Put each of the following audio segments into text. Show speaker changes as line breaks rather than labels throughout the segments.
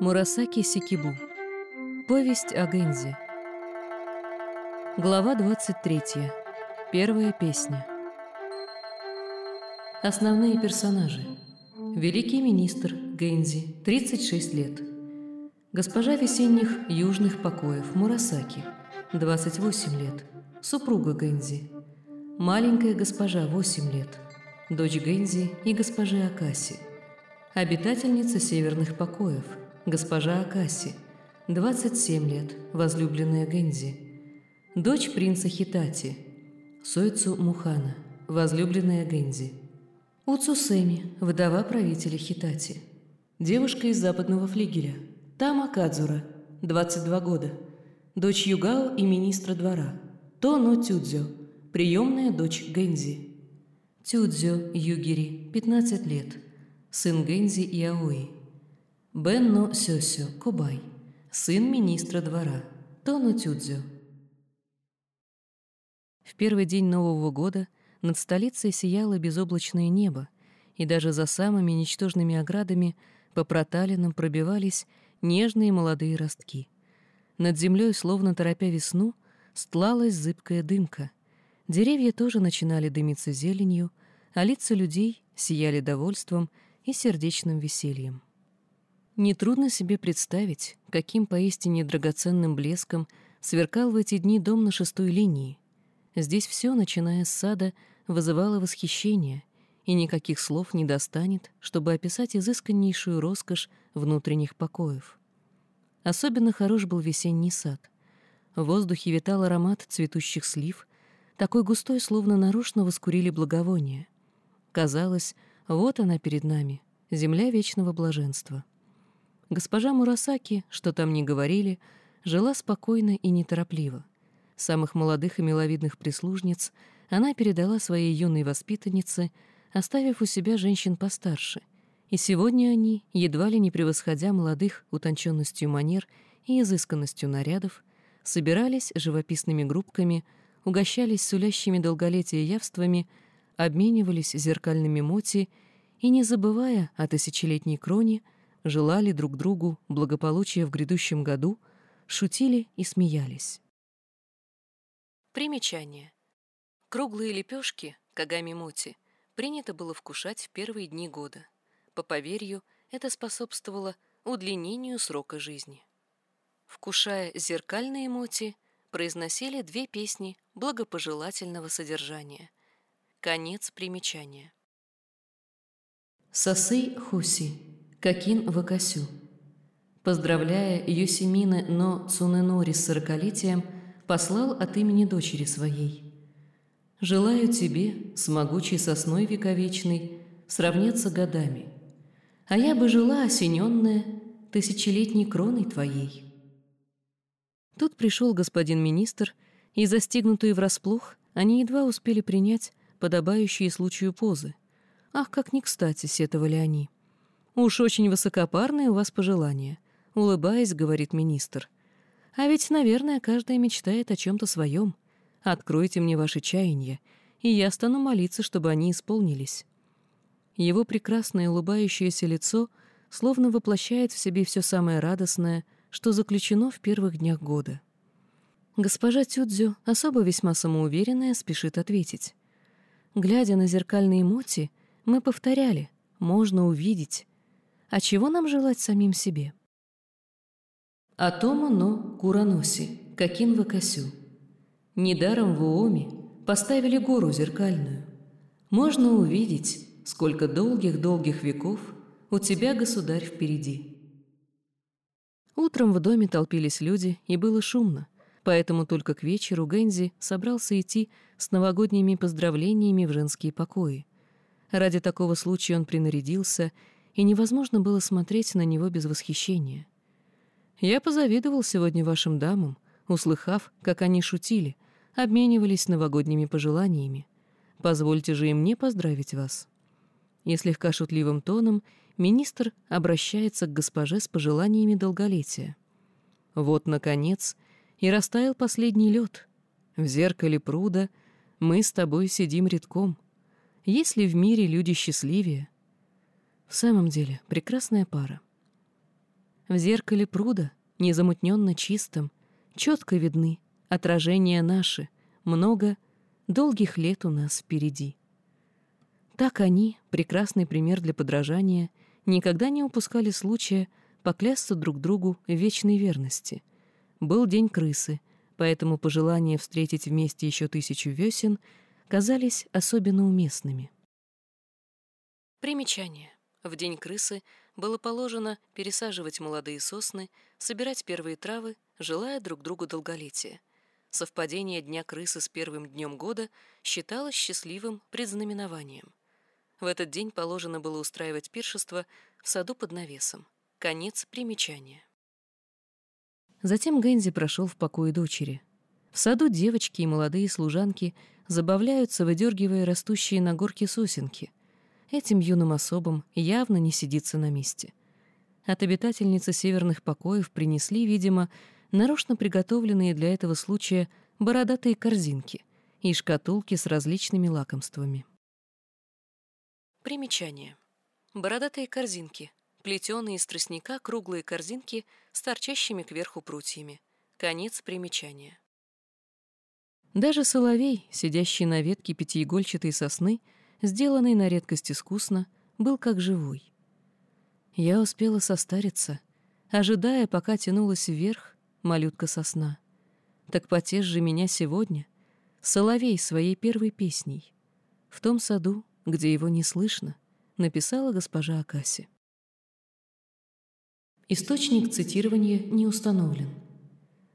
Мурасаки Сикибу. Повесть о Гэнзи. Глава 23. Первая песня. Основные персонажи. Великий министр Гэнзи, 36 лет. Госпожа весенних южных покоев Мурасаки, 28 лет. Супруга Гэнзи. Маленькая госпожа, 8 лет. Дочь Гэнзи и госпожи Акаси. Обитательница северных покоев – госпожа Акаси, 27 лет, возлюбленная Гензи, дочь принца Хитати, Сойцу Мухана, возлюбленная Гензи, Уцусеми, вдова правителя Хитати, девушка из западного флигеля, Тама Кадзура, 22 года, дочь Югао и министра двора, Тоно Тюдзё, приемная дочь Гензи, Тюдзё Югири, 15 лет, сын Гензи и Аои, Бенно Сёсё, Кубай, сын министра двора, Тону Тюдзю. В первый день Нового года над столицей сияло безоблачное небо, и даже за самыми ничтожными оградами по проталинам пробивались нежные молодые ростки. Над землей, словно торопя весну, стлалась зыбкая дымка. Деревья тоже начинали дымиться зеленью, а лица людей сияли довольством и сердечным весельем. Нетрудно себе представить, каким поистине драгоценным блеском сверкал в эти дни дом на шестой линии. Здесь все, начиная с сада, вызывало восхищение, и никаких слов не достанет, чтобы описать изысканнейшую роскошь внутренних покоев. Особенно хорош был весенний сад. В воздухе витал аромат цветущих слив, такой густой, словно нарочно воскурили благовония. Казалось, вот она перед нами, земля вечного блаженства. Госпожа Мурасаки, что там ни говорили, жила спокойно и неторопливо. Самых молодых и миловидных прислужниц она передала своей юной воспитаннице, оставив у себя женщин постарше. И сегодня они, едва ли не превосходя молодых утонченностью манер и изысканностью нарядов, собирались живописными группками, угощались сулящими долголетия явствами, обменивались зеркальными моти и, не забывая о тысячелетней кроне, желали друг другу благополучия в грядущем году, шутили и смеялись. Примечание. Круглые лепешки, кагами-мути, принято было вкушать в первые дни года. По поверью, это способствовало удлинению срока жизни. Вкушая зеркальные моти, произносили две песни благопожелательного содержания. Конец примечания. Сосей Хуси Какин Вакасю. Поздравляя Йосимины Но Цуненори с сорокалетием, послал от имени дочери своей. «Желаю тебе, с могучей сосной вековечной, сравняться годами, а я бы жила осененная тысячелетней кроной твоей». Тут пришел господин министр, и, застигнутые врасплох, они едва успели принять подобающие случаю позы. Ах, как не кстати сетовали они. «Уж очень высокопарные у вас пожелания», — улыбаясь, говорит министр. «А ведь, наверное, каждая мечтает о чем-то своем. Откройте мне ваши чаяния, и я стану молиться, чтобы они исполнились». Его прекрасное улыбающееся лицо словно воплощает в себе все самое радостное, что заключено в первых днях года. Госпожа Тюдзю, особо весьма самоуверенная, спешит ответить. Глядя на зеркальные моти, мы повторяли «можно увидеть», а чего нам желать самим себе? Атома но Кураноси, Какин Вакасю. Недаром в Уоме поставили гору зеркальную. Можно увидеть, сколько долгих-долгих веков у тебя, государь, впереди. Утром в доме толпились люди, и было шумно, поэтому только к вечеру Гэнзи собрался идти с новогодними поздравлениями в женские покои. Ради такого случая он принарядился и невозможно было смотреть на него без восхищения. Я позавидовал сегодня вашим дамам, услыхав, как они шутили, обменивались новогодними пожеланиями. Позвольте же и мне поздравить вас. И слегка шутливым тоном министр обращается к госпоже с пожеланиями долголетия. Вот, наконец, и растаял последний лед. В зеркале пруда мы с тобой сидим редком. Есть ли в мире люди счастливее, В самом деле, прекрасная пара. В зеркале пруда, незамутненно чистом, четко видны отражения наши, много долгих лет у нас впереди. Так они, прекрасный пример для подражания, никогда не упускали случая поклясться друг другу в вечной верности. Был день крысы, поэтому пожелания встретить вместе еще тысячу весен казались особенно уместными. Примечание. В день крысы было положено пересаживать молодые сосны, собирать первые травы, желая друг другу долголетия. Совпадение Дня крысы с первым днем года считалось счастливым предзнаменованием. В этот день положено было устраивать пиршество в саду под навесом. Конец примечания. Затем Гэнзи прошел в покое дочери. В саду девочки и молодые служанки забавляются, выдергивая растущие на горке сосенки. Этим юным особам явно не сидится на месте. От обитательницы северных покоев принесли, видимо, нарочно приготовленные для этого случая бородатые корзинки и шкатулки с различными лакомствами. Примечание. Бородатые корзинки. Плетеные из тростника круглые корзинки с торчащими кверху прутьями. Конец примечания. Даже соловей, сидящий на ветке пятиигольчатой сосны, сделанный на редкость искусно, был как живой. Я успела состариться, ожидая, пока тянулась вверх малютка сосна. Так потешь же меня сегодня, соловей своей первой песней. В том саду, где его не слышно, написала госпожа Акаси. Источник цитирования не установлен.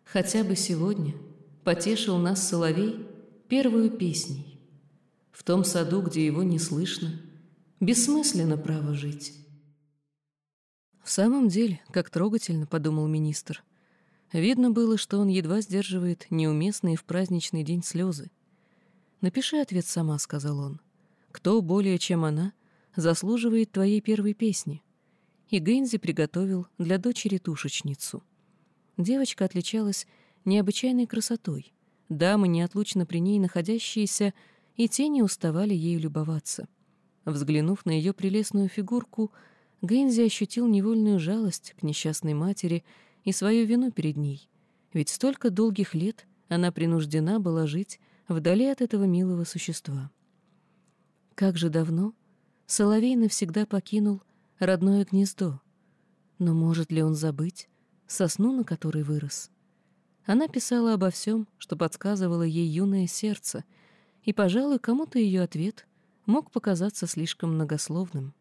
Хотя бы сегодня потешил нас соловей первую песней. В том саду, где его не слышно, бессмысленно право жить. В самом деле, как трогательно, подумал министр. Видно было, что он едва сдерживает неуместные в праздничный день слезы. «Напиши ответ сама», — сказал он. «Кто более, чем она, заслуживает твоей первой песни?» И Гэнзи приготовил для дочери тушечницу. Девочка отличалась необычайной красотой. Дамы, неотлучно при ней находящиеся, и тени уставали ею любоваться. Взглянув на ее прелестную фигурку, Гэнзи ощутил невольную жалость к несчастной матери и свою вину перед ней, ведь столько долгих лет она принуждена была жить вдали от этого милого существа. Как же давно Соловей навсегда покинул родное гнездо, но может ли он забыть сосну, на которой вырос? Она писала обо всем, что подсказывало ей юное сердце, и, пожалуй, кому-то ее ответ мог показаться слишком многословным.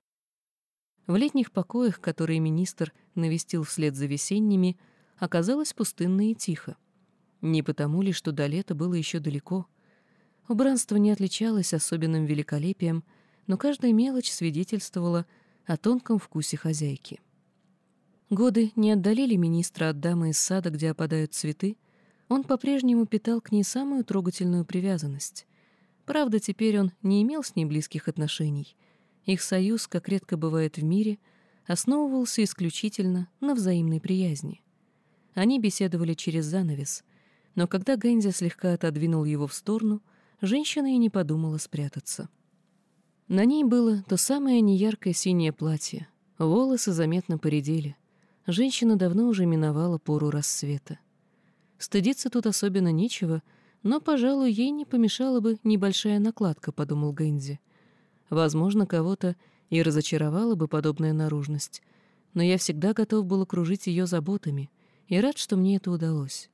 В летних покоях, которые министр навестил вслед за весенними, оказалось пустынно и тихо. Не потому ли, что до лета было еще далеко. Убранство не отличалось особенным великолепием, но каждая мелочь свидетельствовала о тонком вкусе хозяйки. Годы не отдалили министра от дамы из сада, где опадают цветы, он по-прежнему питал к ней самую трогательную привязанность. Правда, теперь он не имел с ней близких отношений — их союз, как редко бывает в мире, основывался исключительно на взаимной приязни. Они беседовали через занавес, но когда Гэнзи слегка отодвинул его в сторону, женщина и не подумала спрятаться. На ней было то самое неяркое синее платье, волосы заметно поредели. Женщина давно уже миновала пору рассвета. Стыдиться тут особенно нечего, но, пожалуй, ей не помешала бы небольшая накладка, подумал Гэнзи. Возможно, кого-то и разочаровала бы подобная наружность, но я всегда готов был окружить ее заботами и рад, что мне это удалось.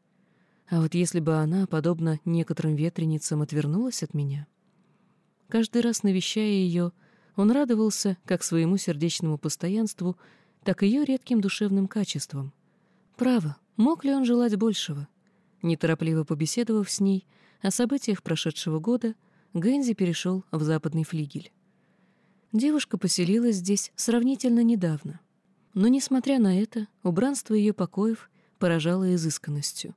А вот если бы она, подобно некоторым ветреницам, отвернулась от меня... Каждый раз навещая ее, он радовался как своему сердечному постоянству, так и ее редким душевным качествам. Право, мог ли он желать большего? Неторопливо побеседовав с ней о событиях прошедшего года, Гэнзи перешел в западный флигель. Девушка поселилась здесь сравнительно недавно. Но, несмотря на это, убранство ее покоев поражало изысканностью.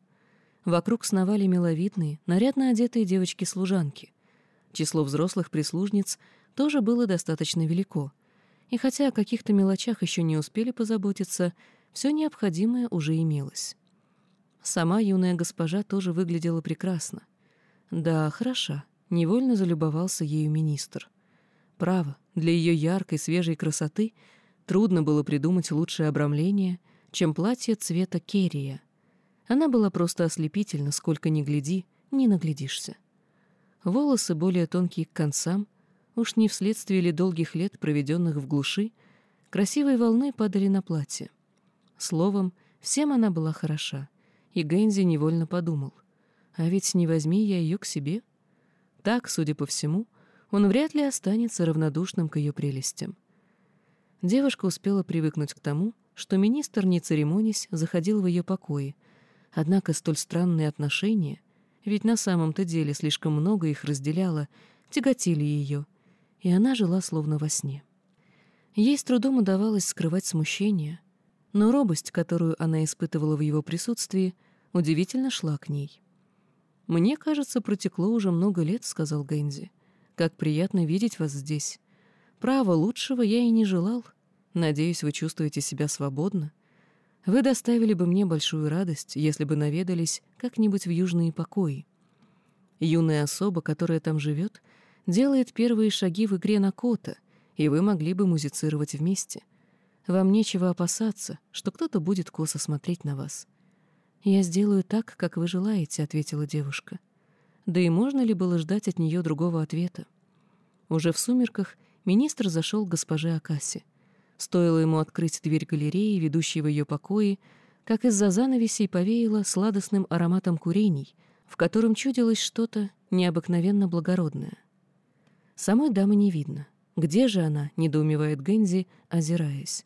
Вокруг сновали миловидные, нарядно одетые девочки-служанки. Число взрослых прислужниц тоже было достаточно велико. И хотя о каких-то мелочах еще не успели позаботиться, все необходимое уже имелось. Сама юная госпожа тоже выглядела прекрасно. Да, хороша, невольно залюбовался ею министр. Право, для ее яркой, свежей красоты Трудно было придумать лучшее обрамление, чем платье цвета керия. Она была просто ослепительна, сколько ни гляди, не наглядишься. Волосы более тонкие к концам, уж не вследствие ли долгих лет, проведенных в глуши, красивой волной падали на платье. Словом, всем она была хороша, и Гэнзи невольно подумал, а ведь не возьми я ее к себе. Так, судя по всему, он вряд ли останется равнодушным к ее прелестям. Девушка успела привыкнуть к тому, что министр, не церемонясь, заходил в ее покои, однако столь странные отношения, ведь на самом-то деле слишком много их разделяло, тяготили ее, и она жила словно во сне. Ей с трудом удавалось скрывать смущение, но робость, которую она испытывала в его присутствии, удивительно шла к ней. «Мне кажется, протекло уже много лет», — сказал Гэнзи. «Как приятно видеть вас здесь. Право, лучшего я и не желал. Надеюсь, вы чувствуете себя свободно. Вы доставили бы мне большую радость, если бы наведались как-нибудь в южные покои. Юная особа, которая там живет, делает первые шаги в игре на кота, и вы могли бы музицировать вместе. Вам нечего опасаться, что кто-то будет косо смотреть на вас. «Я сделаю так, как вы желаете», — ответила девушка. Да и можно ли было ждать от нее другого ответа? Уже в сумерках Министр зашел к госпоже Акасе. Стоило ему открыть дверь галереи, ведущей в ее покои, как из-за занавесей повеяло сладостным ароматом курений, в котором чудилось что-то необыкновенно благородное. Самой дамы не видно. Где же она, недоумевает Гензи, озираясь.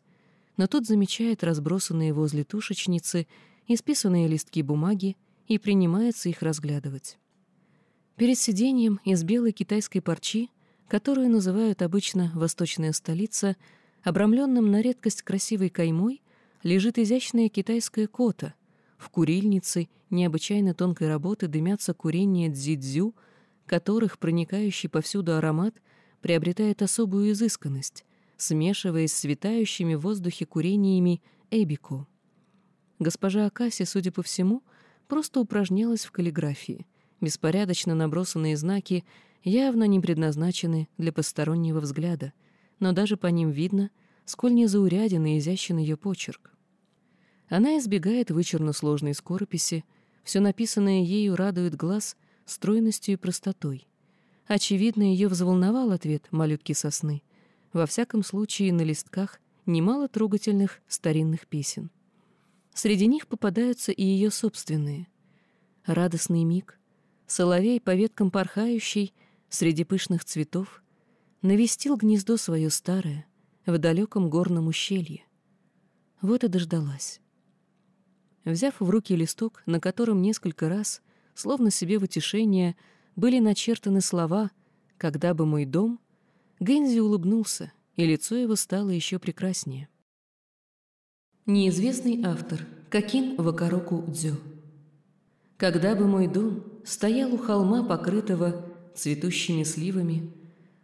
Но тут замечает разбросанные возле тушечницы исписанные листки бумаги и принимается их разглядывать. Перед сиденьем из белой китайской парчи которую называют обычно «восточная столица», обрамленным на редкость красивой каймой, лежит изящная китайская кота. В курильнице необычайно тонкой работы дымятся курения дзидзю, которых проникающий повсюду аромат приобретает особую изысканность, смешиваясь с витающими в воздухе курениями эбико. Госпожа Акаси, судя по всему, просто упражнялась в каллиграфии. Беспорядочно набросанные знаки явно не предназначены для постороннего взгляда, но даже по ним видно, сколь незауряден и изящен ее почерк. Она избегает вычурно сложной скорописи, все написанное ею радует глаз стройностью и простотой. Очевидно, ее взволновал ответ малютки сосны. Во всяком случае, на листках немало трогательных старинных песен. Среди них попадаются и ее собственные. Радостный миг, соловей по веткам порхающий среди пышных цветов, навестил гнездо свое старое в далеком горном ущелье. Вот и дождалась. Взяв в руки листок, на котором несколько раз, словно себе в утешение, были начертаны слова «Когда бы мой дом», Гензи улыбнулся, и лицо его стало еще прекраснее. Неизвестный автор Какин Вакароку Дзё Когда бы мой дом стоял у холма, покрытого цветущими сливами,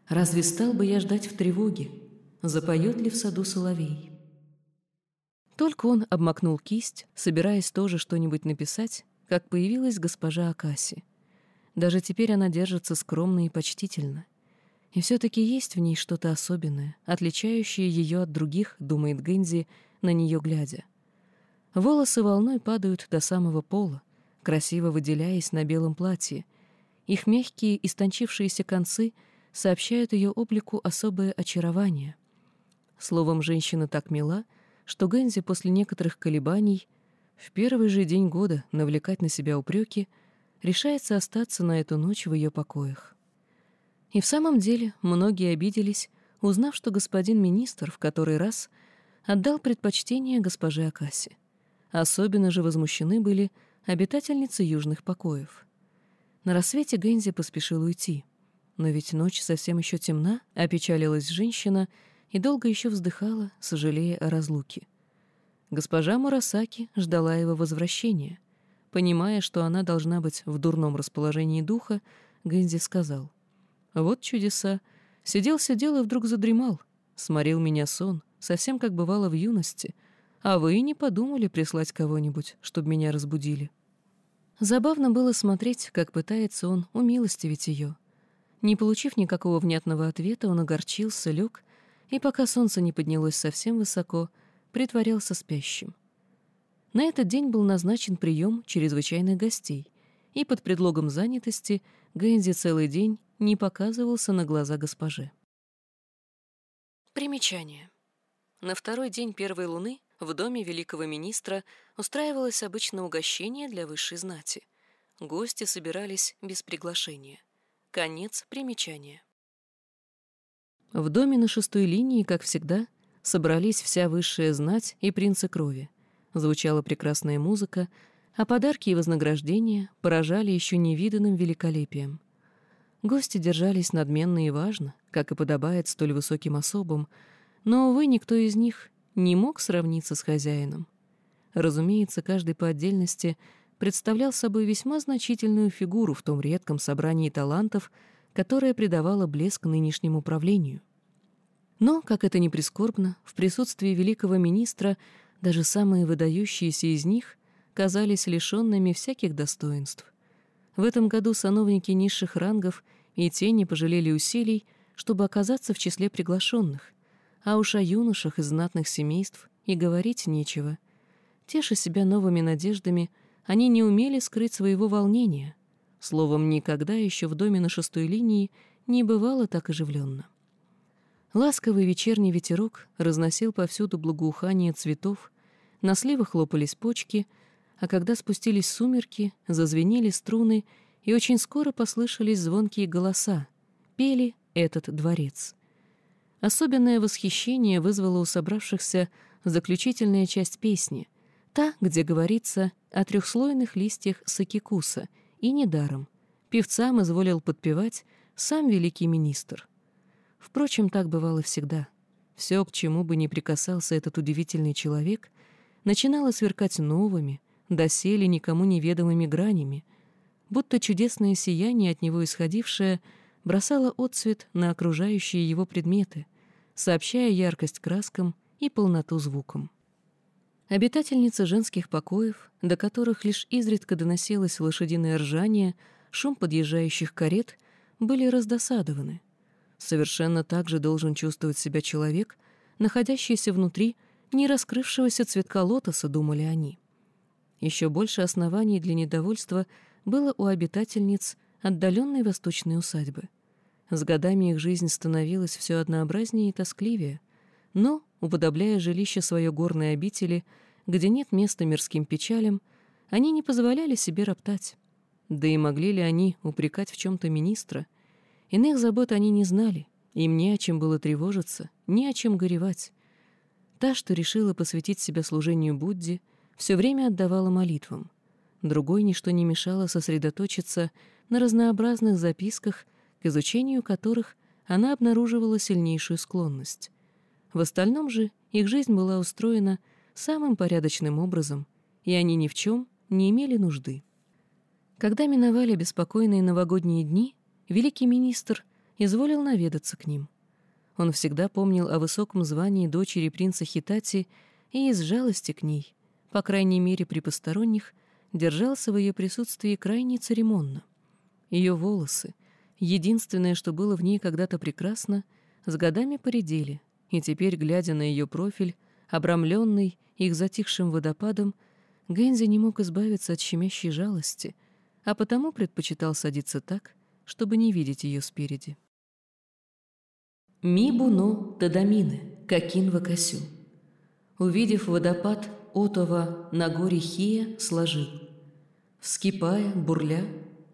разве стал бы я ждать в тревоге, запоет ли в саду соловей? Только он обмакнул кисть, собираясь тоже что-нибудь написать, как появилась госпожа Акаси. Даже теперь она держится скромно и почтительно. И все-таки есть в ней что-то особенное, отличающее ее от других, думает Гэнзи, на нее глядя. Волосы волной падают до самого пола, красиво выделяясь на белом платье — их мягкие, истончившиеся концы сообщают ее облику особое очарование. Словом, женщина так мила, что Гэнзи после некоторых колебаний в первый же день года навлекать на себя упреки решается остаться на эту ночь в ее покоях. И в самом деле многие обиделись, узнав, что господин министр в который раз отдал предпочтение госпоже Акаси. Особенно же возмущены были обитательницы южных покоев. На рассвете Гэнзи поспешил уйти. Но ведь ночь совсем еще темна, опечалилась женщина и долго еще вздыхала, сожалея о разлуке. Госпожа Мурасаки ждала его возвращения. Понимая, что она должна быть в дурном расположении духа, Гэнзи сказал. «Вот чудеса. Сидел-сидел и вдруг задремал. Сморил меня сон, совсем как бывало в юности. А вы не подумали прислать кого-нибудь, чтобы меня разбудили». Забавно было смотреть, как пытается он умилостивить ее. Не получив никакого внятного ответа, он огорчился, лег и пока солнце не поднялось совсем высоко, притворялся спящим. На этот день был назначен прием чрезвычайных гостей, и под предлогом занятости Гэнзи целый день не показывался на глаза госпоже. Примечание. На второй день первой луны в доме великого министра устраивалось обычное угощение для высшей знати. Гости собирались без приглашения. Конец примечания. В доме на шестой линии, как всегда, собрались вся высшая знать и принцы крови. Звучала прекрасная музыка, а подарки и вознаграждения поражали еще невиданным великолепием. Гости держались надменно и важно, как и подобает столь высоким особам, но, увы, никто из них не мог сравниться с хозяином. Разумеется, каждый по отдельности представлял собой весьма значительную фигуру в том редком собрании талантов, которое придавало блеск нынешнему правлению. Но, как это ни прискорбно, в присутствии великого министра даже самые выдающиеся из них казались лишенными всяких достоинств. В этом году сановники низших рангов и те не пожалели усилий, чтобы оказаться в числе приглашенных, а уж о юношах из знатных семейств и говорить нечего. Теша себя новыми надеждами, они не умели скрыть своего волнения. Словом, никогда еще в доме на шестой линии не бывало так оживленно. Ласковый вечерний ветерок разносил повсюду благоухание цветов, на сливах хлопались почки, а когда спустились сумерки, зазвенели струны, и очень скоро послышались звонкие голоса. Пели этот дворец. Особенное восхищение вызвала у собравшихся заключительная часть песни, та, где говорится о трехслойных листьях сакикуса, и недаром. Певцам изволил подпевать сам великий министр. Впрочем, так бывало всегда. Все, к чему бы ни прикасался этот удивительный человек, начинало сверкать новыми, доселе никому неведомыми гранями, будто чудесное сияние от него исходившее — бросала отцвет на окружающие его предметы, сообщая яркость краскам и полноту звукам. Обитательницы женских покоев, до которых лишь изредка доносилось лошадиное ржание, шум подъезжающих карет, были раздосадованы. Совершенно так же должен чувствовать себя человек, находящийся внутри не раскрывшегося цветка лотоса, думали они. Еще больше оснований для недовольства было у обитательниц отдаленной восточной усадьбы. С годами их жизнь становилась все однообразнее и тоскливее, но, уподобляя жилище свое горной обители, где нет места мирским печалям, они не позволяли себе роптать. Да и могли ли они упрекать в чем-то министра? Иных забот они не знали, им не о чем было тревожиться, не о чем горевать. Та, что решила посвятить себя служению Будде, все время отдавала молитвам. Другой ничто не мешало сосредоточиться на разнообразных записках к изучению которых она обнаруживала сильнейшую склонность. В остальном же их жизнь была устроена самым порядочным образом, и они ни в чем не имели нужды. Когда миновали беспокойные новогодние дни, великий министр изволил наведаться к ним. Он всегда помнил о высоком звании дочери принца Хитати и из жалости к ней, по крайней мере при посторонних, держался в ее присутствии крайне церемонно. Ее волосы, Единственное, что было в ней когда-то прекрасно, с годами поредели, и теперь, глядя на ее профиль, обрамленный их затихшим водопадом, Гэнзи не мог избавиться от щемящей жалости, а потому предпочитал садиться так, чтобы не видеть ее спереди. Мибуно Тадамины, Какин Вакасю. Увидев водопад Отова на горе Хия, сложил. Вскипая, бурля,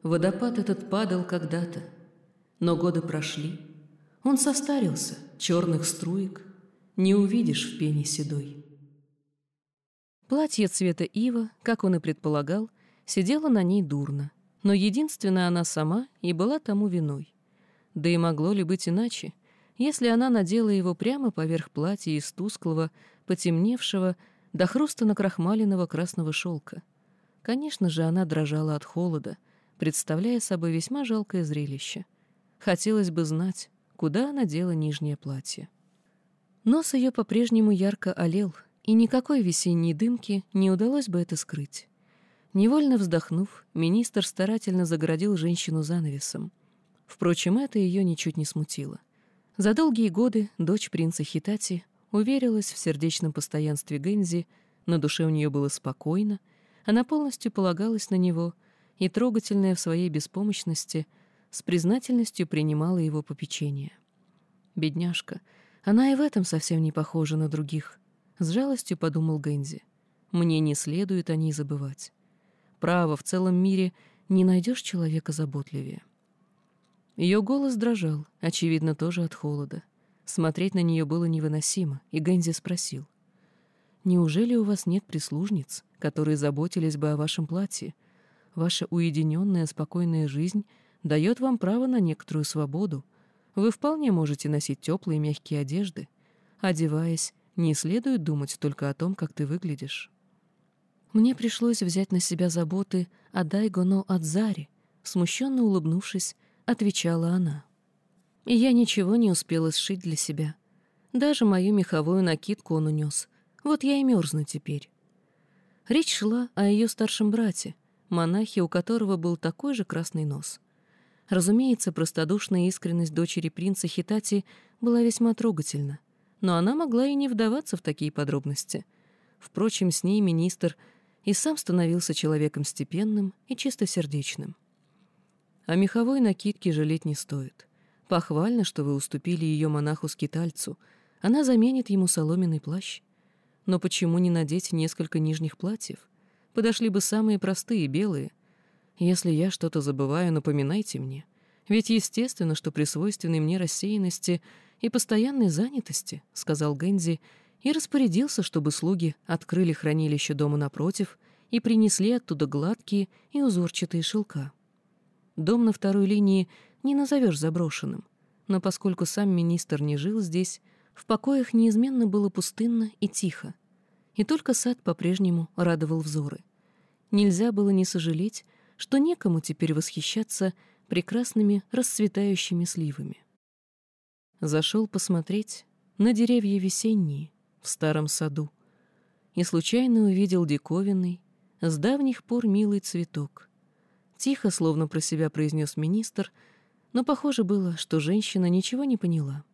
водопад этот падал когда-то, но годы прошли. Он состарился, черных струек не увидишь в пене седой. Платье цвета ива, как он и предполагал, сидело на ней дурно, но единственная она сама и была тому виной. Да и могло ли быть иначе, если она надела его прямо поверх платья из тусклого, потемневшего, до хруста накрахмаленного красного шелка. Конечно же, она дрожала от холода, представляя собой весьма жалкое зрелище — Хотелось бы знать, куда она дела нижнее платье. Нос ее по-прежнему ярко олел, и никакой весенней дымки не удалось бы это скрыть. Невольно вздохнув, министр старательно загородил женщину занавесом. Впрочем, это ее ничуть не смутило. За долгие годы дочь принца Хитати уверилась в сердечном постоянстве Гэнзи, на душе у нее было спокойно, она полностью полагалась на него и, трогательная в своей беспомощности, с признательностью принимала его попечение. Бедняжка, она и в этом совсем не похожа на других. С жалостью подумал Гэнзи. Мне не следует о ней забывать. Право, в целом мире не найдешь человека заботливее. Ее голос дрожал, очевидно, тоже от холода. Смотреть на нее было невыносимо, и Гэнзи спросил. «Неужели у вас нет прислужниц, которые заботились бы о вашем платье? Ваша уединенная, спокойная жизнь дает вам право на некоторую свободу. Вы вполне можете носить теплые мягкие одежды. Одеваясь, не следует думать только о том, как ты выглядишь». Мне пришлось взять на себя заботы о Дайгоно Адзаре, смущенно улыбнувшись, отвечала она. И я ничего не успела сшить для себя. Даже мою меховую накидку он унес. Вот я и мерзну теперь. Речь шла о ее старшем брате, монахе, у которого был такой же красный нос. Разумеется, простодушная искренность дочери принца Хитати была весьма трогательна, но она могла и не вдаваться в такие подробности. Впрочем, с ней министр и сам становился человеком степенным и чистосердечным. О меховой накидке жалеть не стоит. Похвально, что вы уступили ее монаху-скитальцу. Она заменит ему соломенный плащ. Но почему не надеть несколько нижних платьев? Подошли бы самые простые, белые. Если я что-то забываю, напоминайте мне. Ведь естественно, что при свойственной мне рассеянности и постоянной занятости, — сказал Гэнзи, и распорядился, чтобы слуги открыли хранилище дома напротив и принесли оттуда гладкие и узорчатые шелка. Дом на второй линии не назовешь заброшенным, но поскольку сам министр не жил здесь, в покоях неизменно было пустынно и тихо, и только сад по-прежнему радовал взоры. Нельзя было не сожалеть, что некому теперь восхищаться прекрасными расцветающими сливами. Зашел посмотреть на деревья весенние в старом саду и случайно увидел диковинный, с давних пор милый цветок — Тихо, словно про себя произнес министр, но похоже было, что женщина ничего не поняла.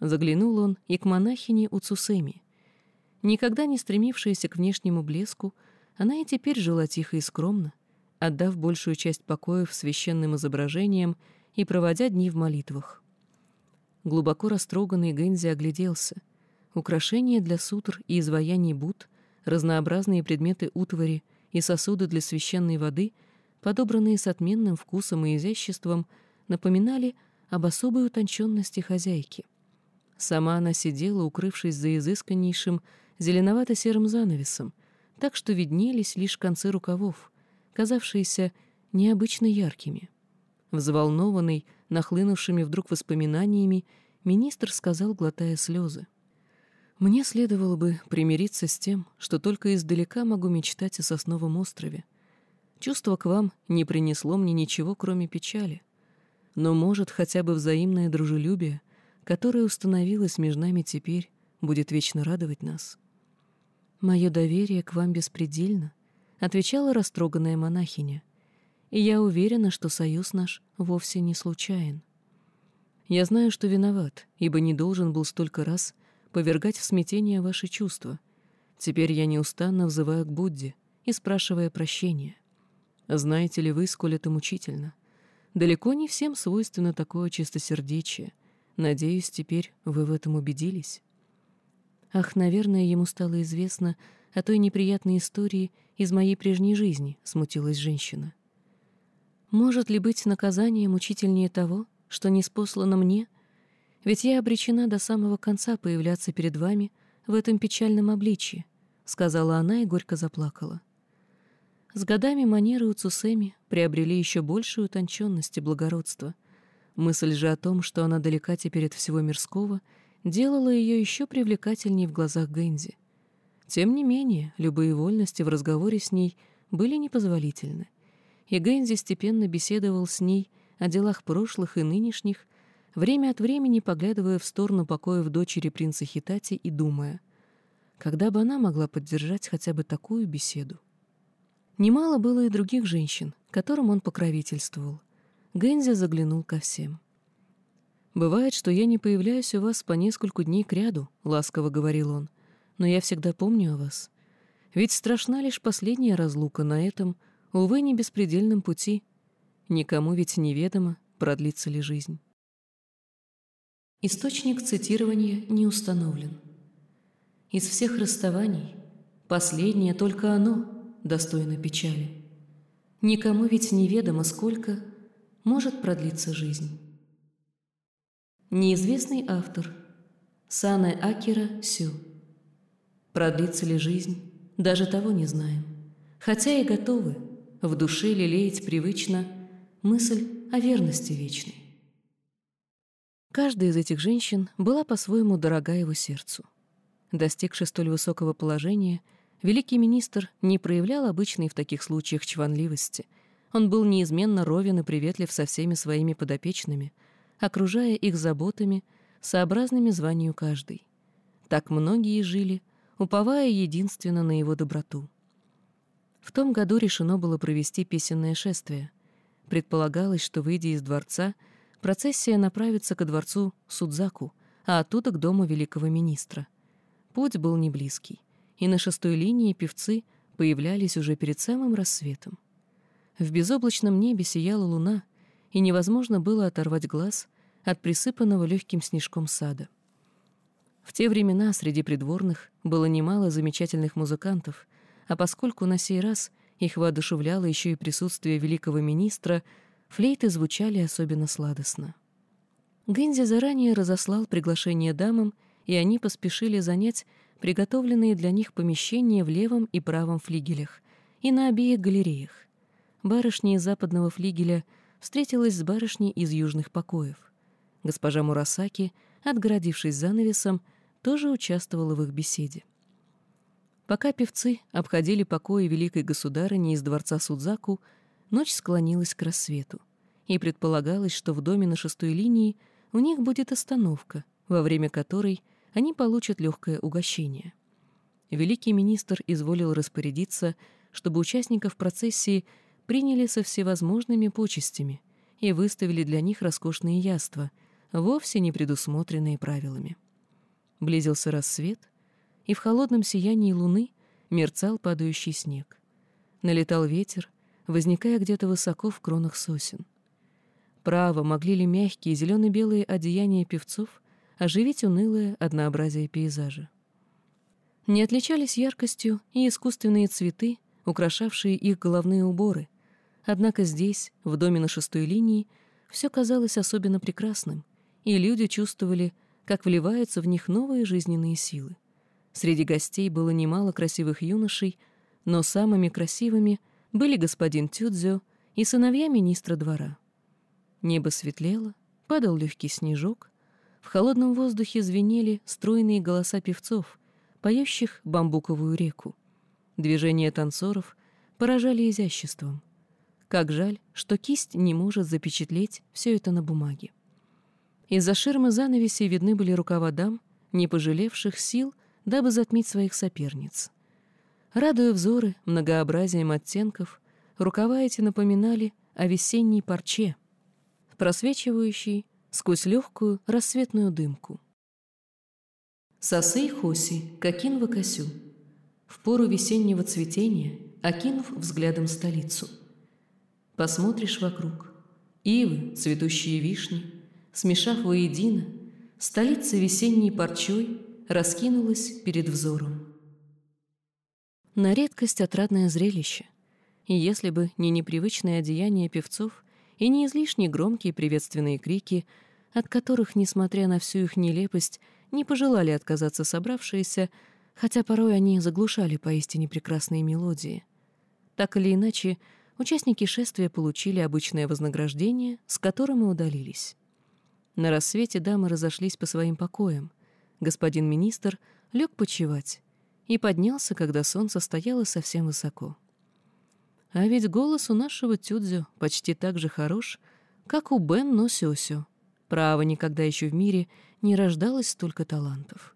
Заглянул он и к монахине Уцусеми. Никогда не стремившаяся к внешнему блеску, она и теперь жила тихо и скромно, отдав большую часть покоев священным изображениям и проводя дни в молитвах. Глубоко растроганный Гэнзи огляделся. Украшения для сутр и изваяний Буд, разнообразные предметы утвари и сосуды для священной воды — подобранные с отменным вкусом и изяществом, напоминали об особой утонченности хозяйки. Сама она сидела, укрывшись за изысканнейшим зеленовато-серым занавесом, так что виднелись лишь концы рукавов, казавшиеся необычно яркими. Взволнованный, нахлынувшими вдруг воспоминаниями, министр сказал, глотая слезы. «Мне следовало бы примириться с тем, что только издалека могу мечтать о сосновом острове, Чувство к вам не принесло мне ничего, кроме печали. Но, может, хотя бы взаимное дружелюбие, которое установилось между нами теперь, будет вечно радовать нас. «Мое доверие к вам беспредельно», — отвечала растроганная монахиня, «и я уверена, что союз наш вовсе не случайен. Я знаю, что виноват, ибо не должен был столько раз повергать в смятение ваши чувства. Теперь я неустанно взываю к Будде и спрашивая прощения. Знаете ли вы, сколь это мучительно? Далеко не всем свойственно такое чистосердечие. Надеюсь, теперь вы в этом убедились. Ах, наверное, ему стало известно о той неприятной истории из моей прежней жизни, смутилась женщина. Может ли быть наказание мучительнее того, что не спослано мне? Ведь я обречена до самого конца появляться перед вами в этом печальном обличье, сказала она и горько заплакала. С годами манеры у Цусеми приобрели еще большую утонченность и благородство. Мысль же о том, что она далека теперь от всего мирского, делала ее еще привлекательней в глазах Гэнзи. Тем не менее, любые вольности в разговоре с ней были непозволительны. И Гэнзи степенно беседовал с ней о делах прошлых и нынешних, время от времени поглядывая в сторону покоев дочери принца Хитати и думая, когда бы она могла поддержать хотя бы такую беседу. Немало было и других женщин, которым он покровительствовал. Гэнзи заглянул ко всем. «Бывает, что я не появляюсь у вас по нескольку дней кряду», — ласково говорил он, — «но я всегда помню о вас. Ведь страшна лишь последняя разлука на этом, увы, не беспредельном пути. Никому ведь неведомо, продлится ли жизнь». Источник цитирования не установлен. Из всех расставаний последнее только оно достойно печали. Никому ведь неведомо, сколько может продлиться жизнь. Неизвестный автор. Сане Акира Сю. Продлится ли жизнь, даже того не знаем. Хотя и готовы в душе лелеять привычно мысль о верности вечной. Каждая из этих женщин была по-своему дорога его сердцу. Достигши столь высокого положения, великий министр не проявлял обычной в таких случаях чванливости. Он был неизменно ровен и приветлив со всеми своими подопечными, окружая их заботами, сообразными званию каждой. Так многие жили, уповая единственно на его доброту. В том году решено было провести песенное шествие. Предполагалось, что, выйдя из дворца, Процессия направится ко дворцу Судзаку, а оттуда к дому великого министра. Путь был не близкий, и на шестой линии певцы появлялись уже перед самым рассветом. В безоблачном небе сияла луна, и невозможно было оторвать глаз от присыпанного легким снежком сада. В те времена среди придворных было немало замечательных музыкантов, а поскольку на сей раз их воодушевляло еще и присутствие великого министра — флейты звучали особенно сладостно. Гэнзи заранее разослал приглашение дамам, и они поспешили занять приготовленные для них помещения в левом и правом флигелях и на обеих галереях. Барышня из западного флигеля встретилась с барышней из южных покоев. Госпожа Мурасаки, отгородившись занавесом, тоже участвовала в их беседе. Пока певцы обходили покои великой государыни из дворца Судзаку, Ночь склонилась к рассвету, и предполагалось, что в доме на шестой линии у них будет остановка, во время которой они получат легкое угощение. Великий министр изволил распорядиться, чтобы участников процессии приняли со всевозможными почестями и выставили для них роскошные яства, вовсе не предусмотренные правилами. Близился рассвет, и в холодном сиянии луны мерцал падающий снег. Налетал ветер, возникая где-то высоко в кронах сосен. Право, могли ли мягкие зелено-белые одеяния певцов оживить унылое однообразие пейзажа? Не отличались яркостью и искусственные цветы, украшавшие их головные уборы, однако здесь, в доме на шестой линии, все казалось особенно прекрасным, и люди чувствовали, как вливаются в них новые жизненные силы. Среди гостей было немало красивых юношей, но самыми красивыми были господин Тюдзё и сыновья министра двора. Небо светлело, падал легкий снежок, в холодном воздухе звенели стройные голоса певцов, поющих бамбуковую реку. Движения танцоров поражали изяществом. Как жаль, что кисть не может запечатлеть все это на бумаге. Из-за ширмы занавеси видны были рукава дам, не пожалевших сил, дабы затмить своих соперниц. Радуя взоры многообразием оттенков, рукава эти напоминали о весенней парче, просвечивающей сквозь легкую рассветную дымку. Сосей Хоси, Кокин Вакасю. В пору весеннего цветения, окинув взглядом столицу. Посмотришь вокруг. Ивы, цветущие вишни, смешав воедино, столица весенней парчой раскинулась перед взором на редкость отрадное зрелище. И если бы не непривычное одеяние певцов и не излишне громкие приветственные крики, от которых, несмотря на всю их нелепость, не пожелали отказаться собравшиеся, хотя порой они заглушали поистине прекрасные мелодии. Так или иначе, участники шествия получили обычное вознаграждение, с которым и удалились. На рассвете дамы разошлись по своим покоям. Господин министр лег почевать, и поднялся, когда солнце стояло совсем высоко. А ведь голос у нашего Тюдзю почти так же хорош, как у Бен Носёсю. Право, никогда еще в мире не рождалось столько талантов.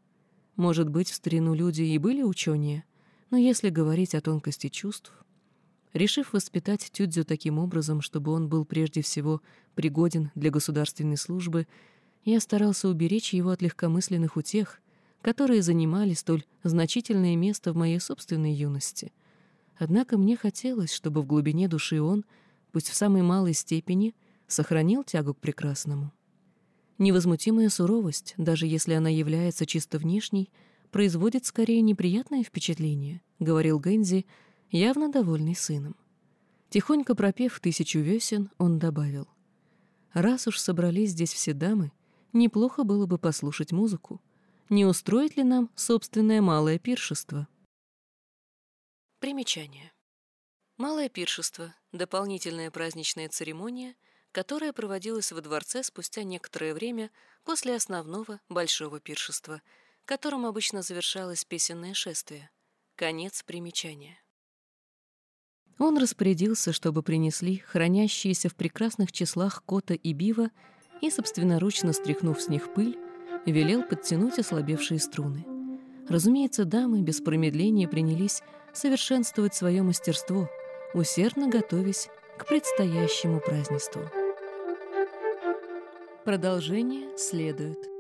Может быть, в старину люди и были ученые, но если говорить о тонкости чувств... Решив воспитать Тюдзю таким образом, чтобы он был прежде всего пригоден для государственной службы, Я старался уберечь его от легкомысленных утех, которые занимали столь значительное место в моей собственной юности. Однако мне хотелось, чтобы в глубине души он, пусть в самой малой степени, сохранил тягу к прекрасному. Невозмутимая суровость, даже если она является чисто внешней, производит скорее неприятное впечатление, — говорил Гэнзи, явно довольный сыном. Тихонько пропев тысячу весен, он добавил. «Раз уж собрались здесь все дамы, неплохо было бы послушать музыку. Не устроит ли нам собственное малое пиршество?» Примечание. Малое пиршество — дополнительная праздничная церемония, которая проводилась во дворце спустя некоторое время после основного большого пиршества, которым обычно завершалось песенное шествие. Конец примечания. Он распорядился, чтобы принесли хранящиеся в прекрасных числах кота и бива и, собственноручно стряхнув с них пыль, велел подтянуть ослабевшие струны. Разумеется, дамы без промедления принялись совершенствовать свое мастерство, усердно готовясь к предстоящему празднеству. Продолжение следует.